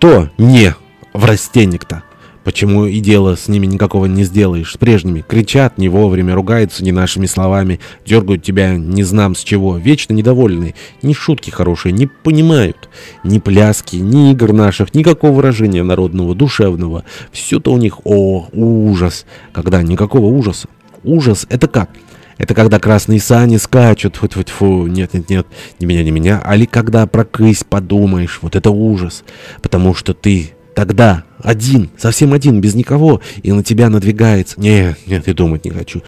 Кто не врастенник-то? Почему и дело с ними никакого не сделаешь, с прежними? Кричат не вовремя, ругаются не нашими словами, дергают тебя не знам с чего, вечно недовольные, ни шутки хорошие, не понимают, ни пляски, ни игр наших, никакого выражения народного, душевного. Все-то у них, о, ужас, когда никакого ужаса. Ужас — это как? Это когда красные сани скачут, фу фу фу нет, нет, нет, не меня, не меня, а ли когда про кысь подумаешь, вот это ужас, потому что ты тогда один, совсем один, без никого, и на тебя надвигается. Нет, нет, и думать не хочу.